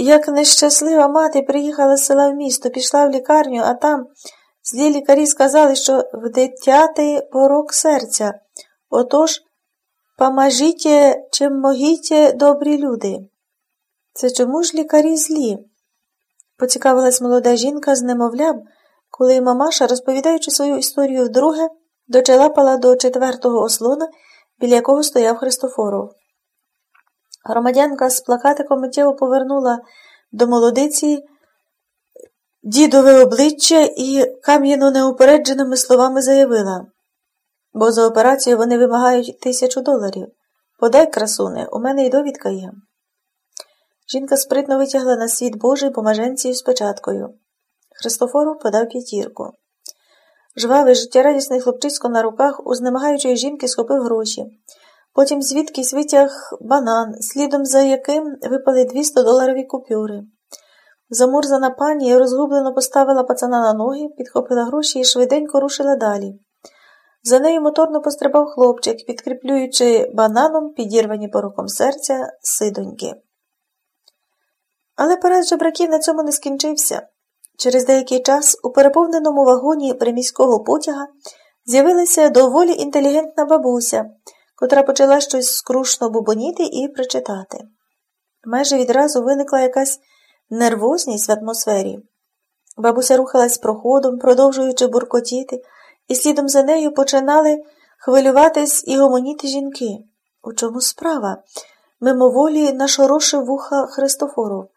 Як нещаслива мати приїхала з села в місто, пішла в лікарню, а там злі лікарі сказали, що в дитяти порок серця. Отож, помажіть, чим могіть, добрі люди. Це чому ж лікарі злі? поцікавилась молода жінка з немовлям, коли мамаша, розповідаючи свою історію вдруге, дочелапала до четвертого ослона, біля якого стояв Христофоров. Громадянка з плакатиком миттєво повернула до молодиці дідове обличчя і кам'яно неупередженими словами заявила, бо за операцію вони вимагають тисячу доларів. Подай, красуне, у мене й довідка є. Жінка спритно витягла на світ Божий помаженцію з печаткою. Христофору подав п'ятірку. Жвавий, життєрадісний хлопчисько на руках у знемагаючої жінки схопив гроші. Потім звідкись витяг банан, слідом за яким випали 200 доларові купюри. Замурзана пані розгублено поставила пацана на ноги, підхопила гроші і швиденько рушила далі. За нею моторно пострибав хлопчик, підкріплюючи бананом підірвані пороком серця сидоньки. Але парад жебраків на цьому не скінчився. Через деякий час у переповненому вагоні приміського потяга з'явилася доволі інтелігентна бабуся, котра почала щось скрушно бубоніти і причитати. Майже відразу виникла якась нервозність в атмосфері. Бабуся рухалась проходом, продовжуючи буркотіти, і слідом за нею починали хвилюватись і гомоніти жінки. У чому справа? Мимоволі нашорошив вуха Христофоров.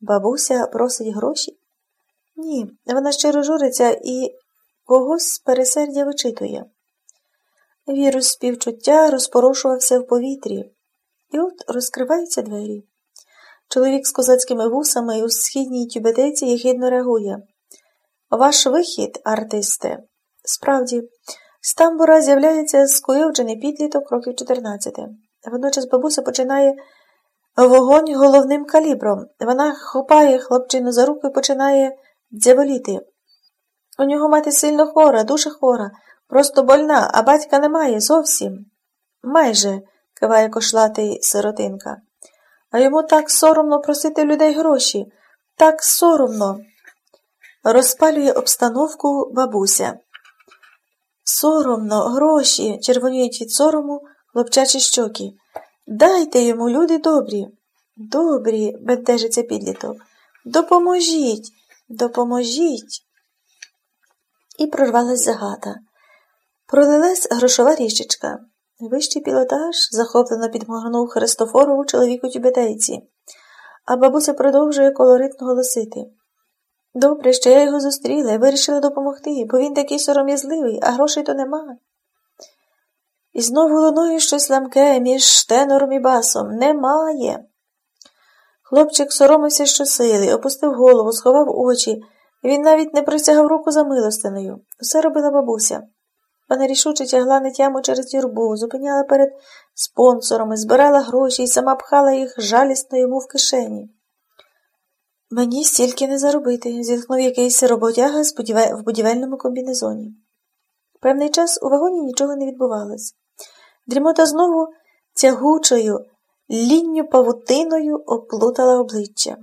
Бабуся просить гроші? Ні, вона щиро журиться і когось пересердя вичитує. Вірус співчуття розпорошувався в повітрі, і от розкриваються двері. Чоловік з козацькими вусами у східній тюбетейці єхидно реагує. Ваш вихід, артисте. Справді, з тамбура з'являється скуйовджений підліток років 14. Водночас бабуся починає вогонь головним калібром. Вона хопає хлопчину за руку і починає дзяволіти. У нього мати сильно хвора, дуже хвора, просто больна, а батька немає зовсім. Майже, киває кошлатий сиротинка. А йому так соромно просити людей гроші, так соромно. Розпалює обстановку бабуся. Соромно, гроші, червоніють від сорому хлопчачі щоки. Дайте йому, люди добрі. Добрі, бентежиться підліток. Допоможіть, допоможіть. І прорвалась загата. Пролилась грошова ріщечка. Вищий пілотаж захоплено підморгнув Христофорову чоловіку тюбетейці, а бабуся продовжує колоритно голосити. Добре, що я його зустріла і вирішила допомогти, бо він такий сором'язливий, а грошей то нема. І знову луною щось ламке між тенором і басом. Немає. Хлопчик соромився щосили, опустив голову, сховав очі, він навіть не присягав руку за милостиною. Все робила бабуся. Вона рішуче тягла нетяму через юрбу, зупиняла перед спонсорами, збирала гроші і сама пхала їх жалісно йому в кишені. Мені стільки не заробити, зітхнув якийсь роботяга в будівельному комбінезоні. Певний час у вагоні нічого не відбувалось. Дрімота знову тягучою, лінню павутиною оплутала обличчя.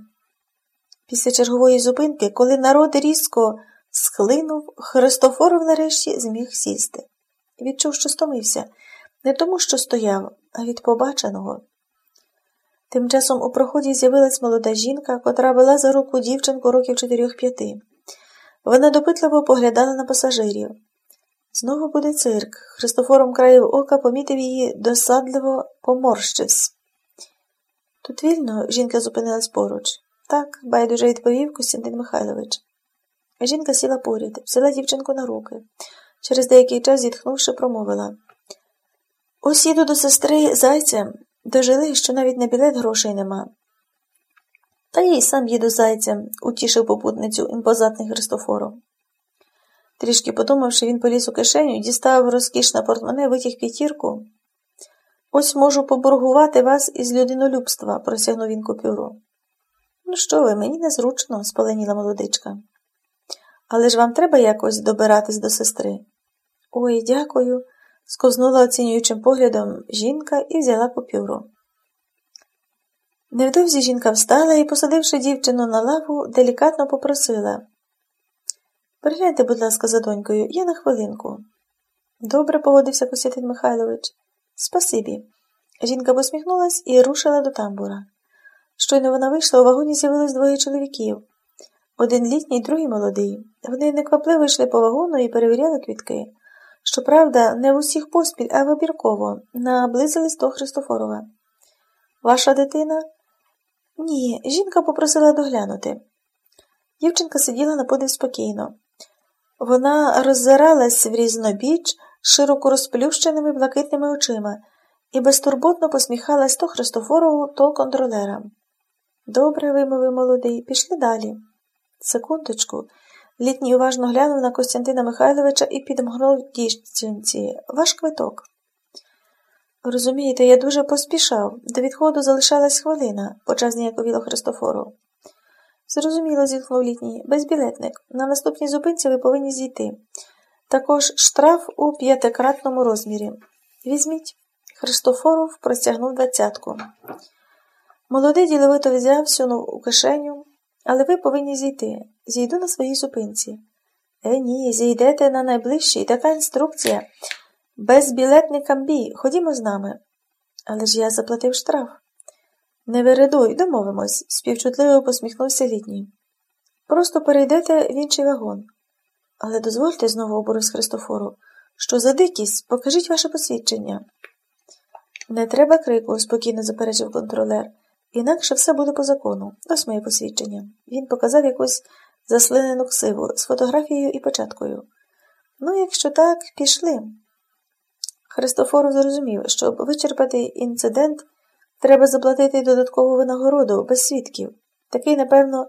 Після чергової зупинки, коли народ різко схлинув, Христофоров нарешті зміг сісти. Відчув, що стомився, не тому, що стояв, а від побаченого. Тим часом у проході з'явилась молода жінка, котра вела за руку дівчинку років чотирьох-п'яти. Вона допитливо поглядала на пасажирів. Знову буде цирк. Христофором краєв ока помітив її досадливо поморщився. Тут вільно жінка зупинилась поруч. Так, байдуже відповів Костянтин Михайлович. Жінка сіла поряд, взяла дівчинку на руки. Через деякий час, зітхнувши, промовила Ось їду до сестри зайцем, дожили, що навіть на білет грошей нема. Та я й сам їду зайцем, утішив попутницю імпозантний Христофоров. Трішки подумавши, він поліз у кишеню, дістав розкішне портмоне, витяг п'ятірку. Ось можу поборгувати вас із людинолюбства, просягнув він купюру. Ну, що ви, мені незручно, спаленіла молодичка. Але ж вам треба якось добиратись до сестри. Ой, дякую, сковзнула оцінюючим поглядом жінка і взяла купюру. Невдовзі жінка встала і, посадивши дівчину на лаву, делікатно попросила Пригляньте, будь ласка, за донькою, я на хвилинку. Добре, погодився Костянтин Михайлович. Спасибі. Жінка посміхнулась і рушила до тамбура. Щойно вона вийшла, у вагоні з'явилось двоє чоловіків. Один літній, другий молодий. Вони неквапливо йшли по вагону і перевіряли квітки. Щоправда, не в усіх поспіль, а вибірково, наблизились до Христофорова. Ваша дитина? Ні, жінка попросила доглянути. Дівчинка сиділа на подив спокійно. Вона роззиралась в різнобіч широко розплющеними блакитними очима і безтурботно посміхалась то Христофорову, то контролерам. Добре, вимовив молодий, пішли далі. Секундочку. Літній уважно глянув на Костянтина Михайловича і підмгнув дівчинці. Ваш квиток. Розумієте, я дуже поспішав. До відходу залишалась хвилина, почав зніяковіло Христофору. Зрозуміло, зітхнув літній. Безбілетник. На наступній зупинці ви повинні зійти. Також штраф у п'ятикратному розмірі. Візьміть. Христофоров простягнув двадцятку. Молодий діловито взяв, сунув у кишеню, але ви повинні зійти. Зійду на своїй зупинці. Е, ні, зійдете на найближчій. Така інструкція. Безбілетникам бій. Ходімо з нами. Але ж я заплатив штраф. Не вередуй, домовимось, співчутливо посміхнувся літній. Просто перейдете в інший вагон. Але дозвольте знову оборос Христофору, що за дикість, покажіть ваше посвідчення. Не треба крику, спокійно заперечив контролер, інакше все буде по закону. Ось моє посвідчення. Він показав якусь заслинену ксиву з фотографією і початкою. Ну, якщо так, пішли. Христофору зрозумів, щоб вичерпати інцидент, треба заплатити додаткову винагороду без свідків. Такий, напевно,